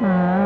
Hmm.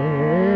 Senhor.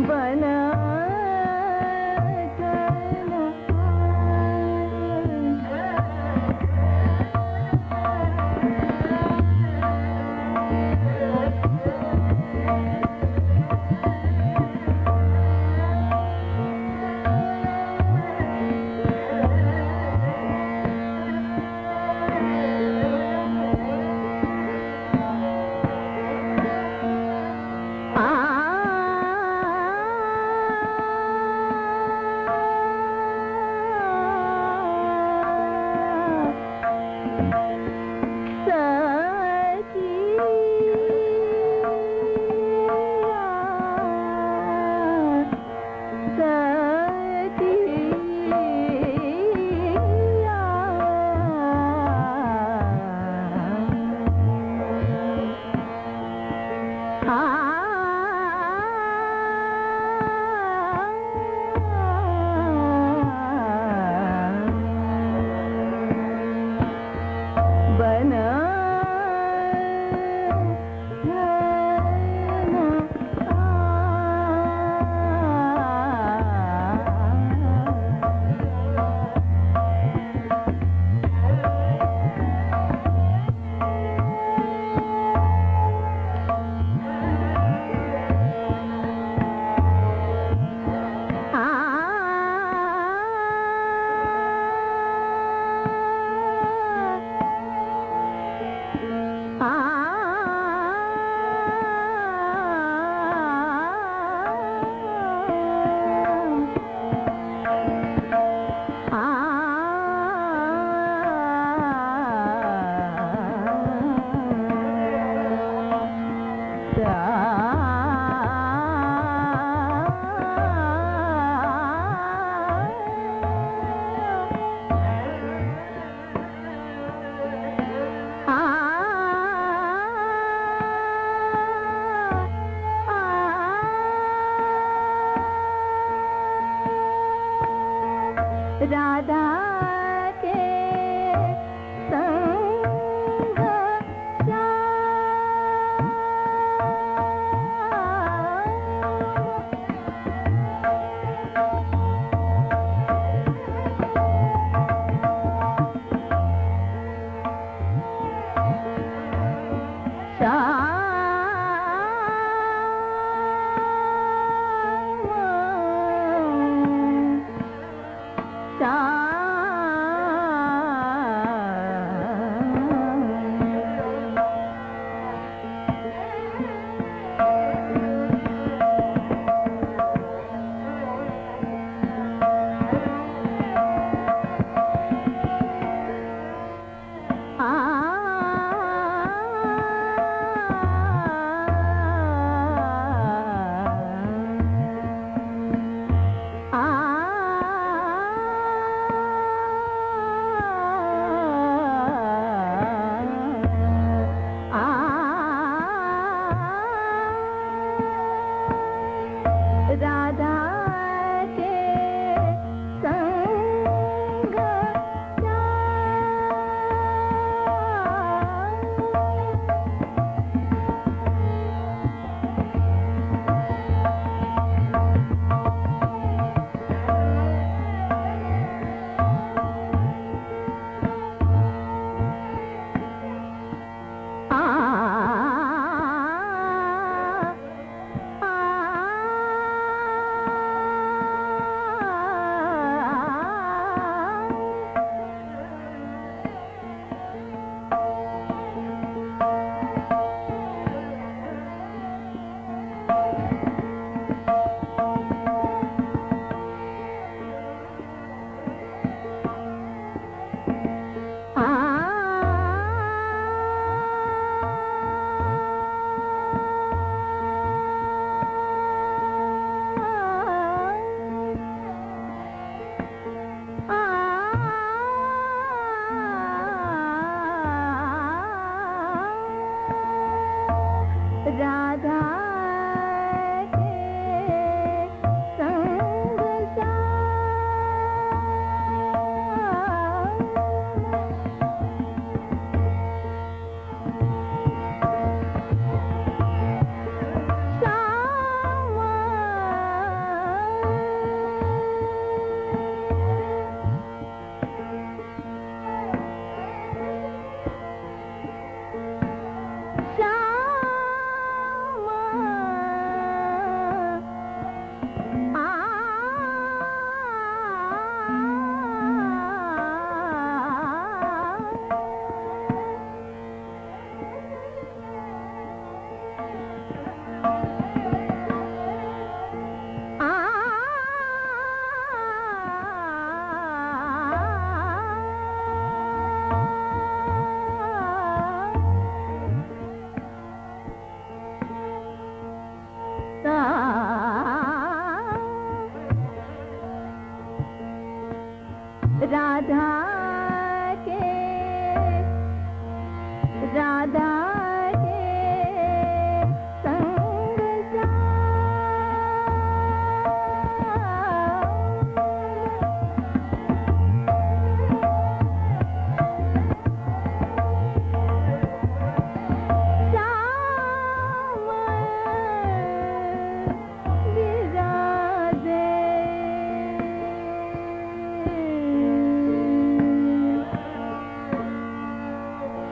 बना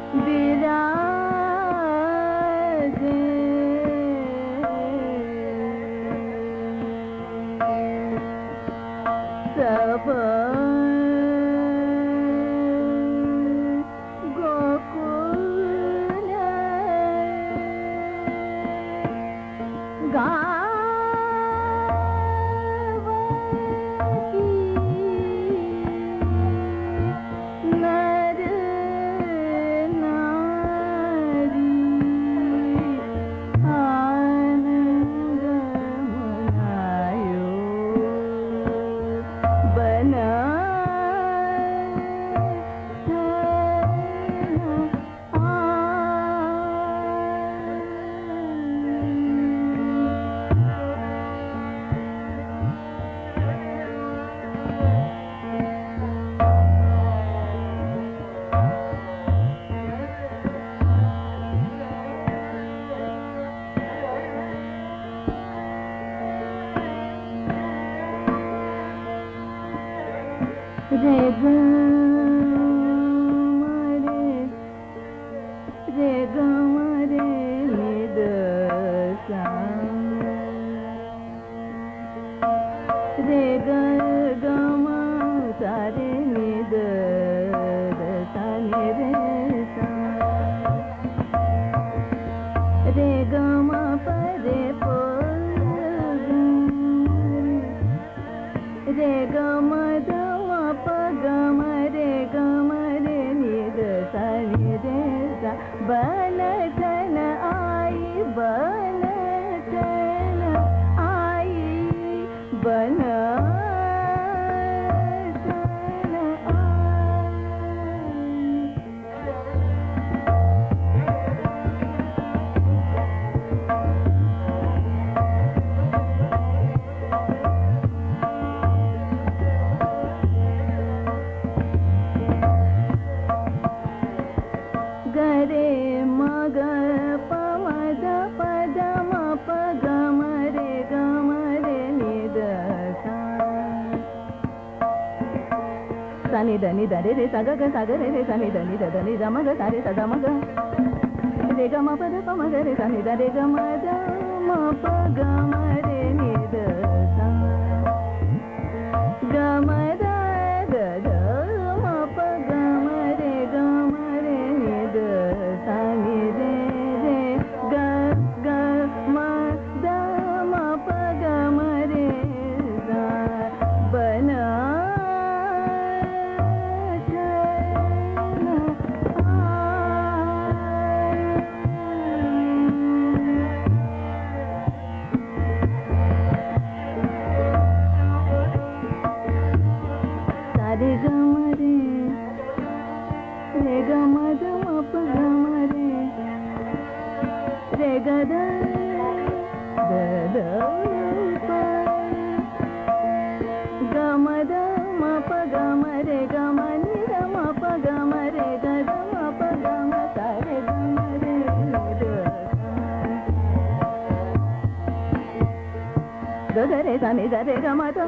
विराजे रे ग रे सा सा नि द नि द रे रे सा ग ग सा ग रे रे सा नि द नि द द नि द म ग सा रे सा द म ग रे ग म प द प म ग रे सा नि గగరే దని గరే గమద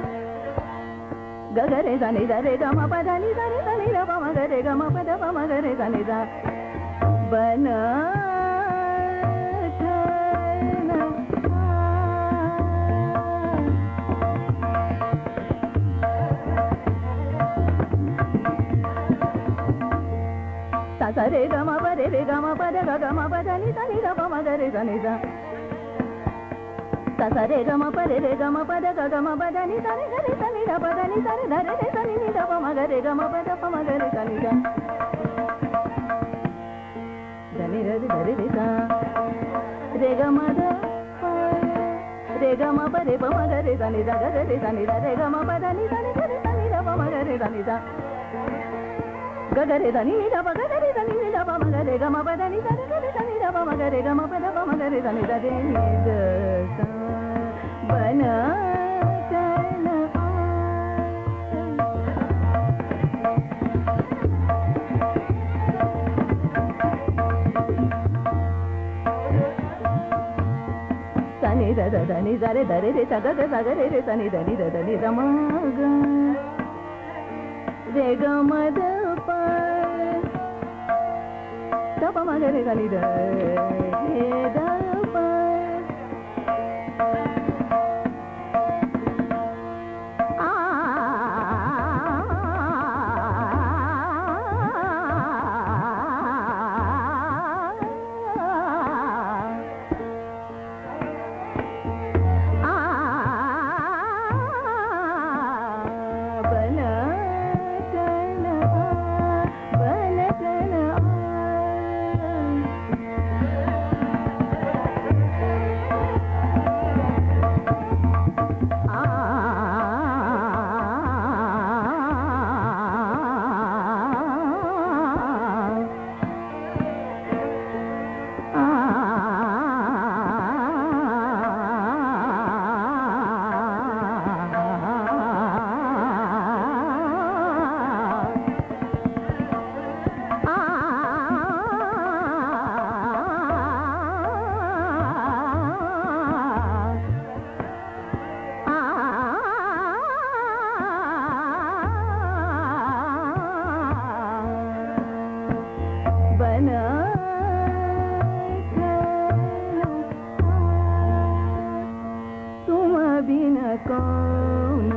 గగరే దని దరే గమ పద ని దరే దని రమ మగరే గమ పద పమ గరే దని ద బన సరే గమ పరే రే గమ పద గమ పద ని దని రమ మగరే దని ద సరే గమ పరి రే గమ పద గమ పదని సరి గరి సని ర పదని సరి ధరి రే సని ని ద మగ రే గమ పద ప మగ రే సని గ ధని రది ధరి రే సా రే గమ ద రే గమ పరి ప మగ రే సని ద గ రే సని ర రే గమ పదని సని గరి సని ర ప మగ రే సని ద గగరే ధని ని ద పగ రే సని ని ద ప మగ రే గమ పదని సని గరి సని ర గమ పద ప మగ రే సని సా దని దని దరి దరి రే తగ సగరే రే తని దని దని రమాగ రే గ మద ప తప మగ రే ಕೋಣ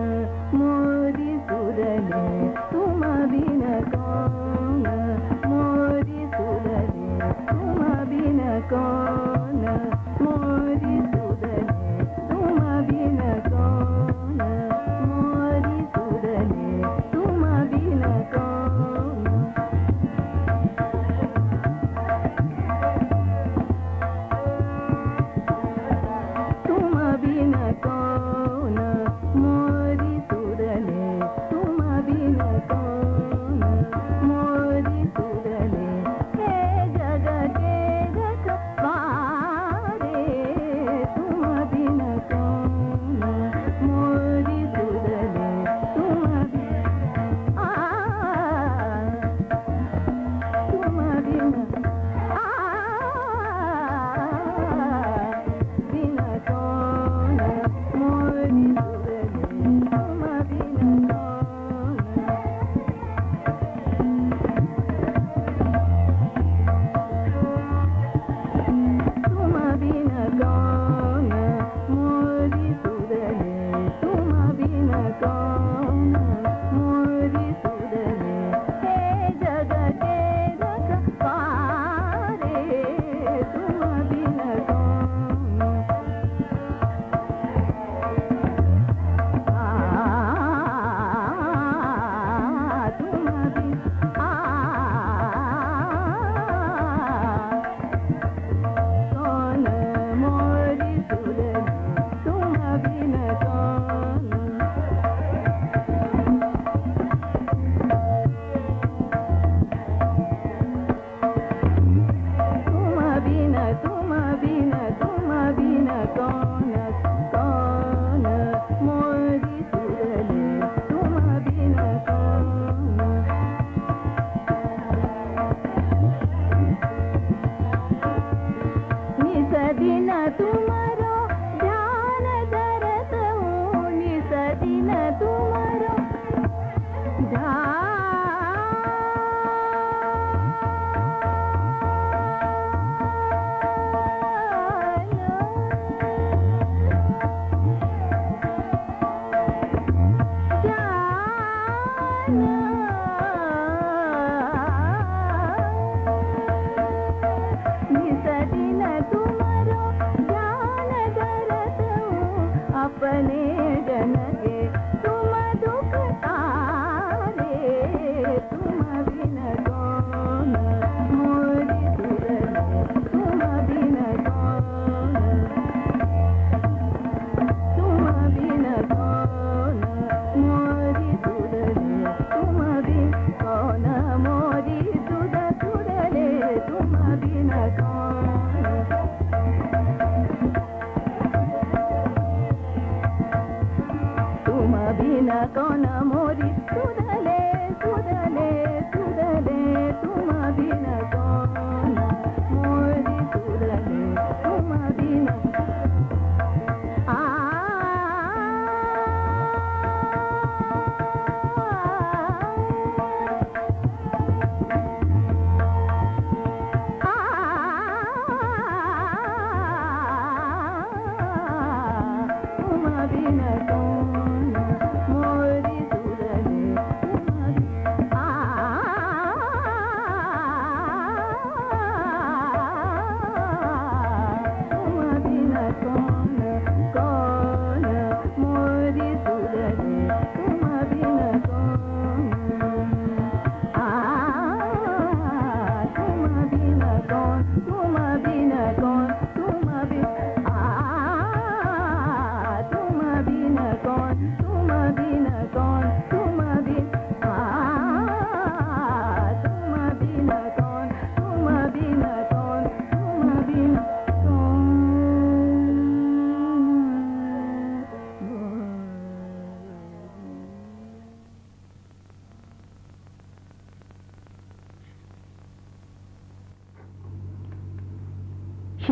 ಮೋದಿ ಸುರನೆ ತುಮ ಬಿನ ಕೋಣ ಮೋದಿ ಸುರನೆ ತುಮ ಬಿನ ಕೋಣ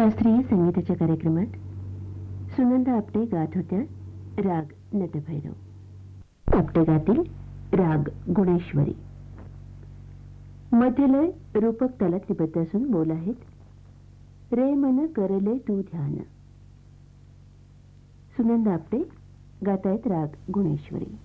शास्त्रीय संगीताच्या कार्यक्रमात सुनंदा आपटे गात होत्या राग नटभैरव आपटे गातील राग गुणेश्वरी मध्यलय रूपक तालात निबद्ध असून बोल आहेत रे मन करले तू ध्यान सुनंदा आपटे गातायत राग गुणेश्वरी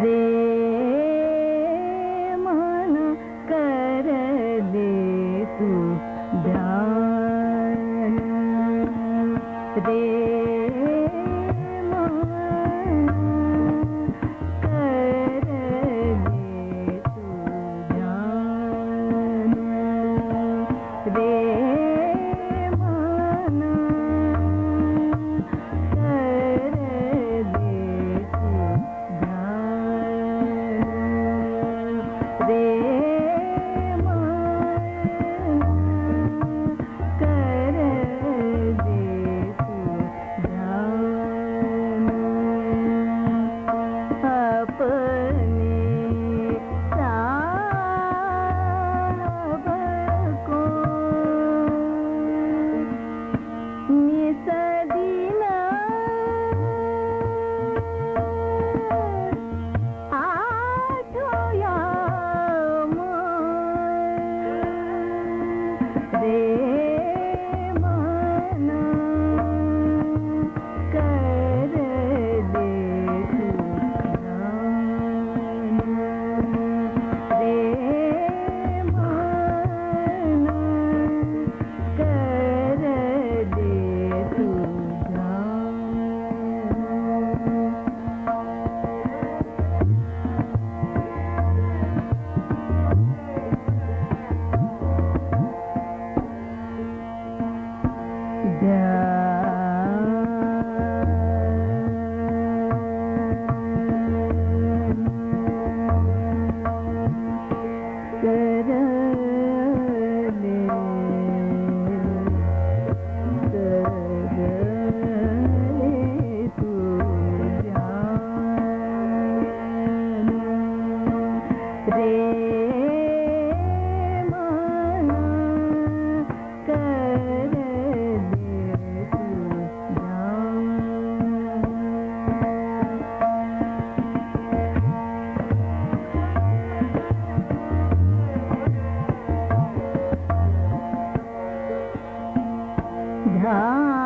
दे हाँ।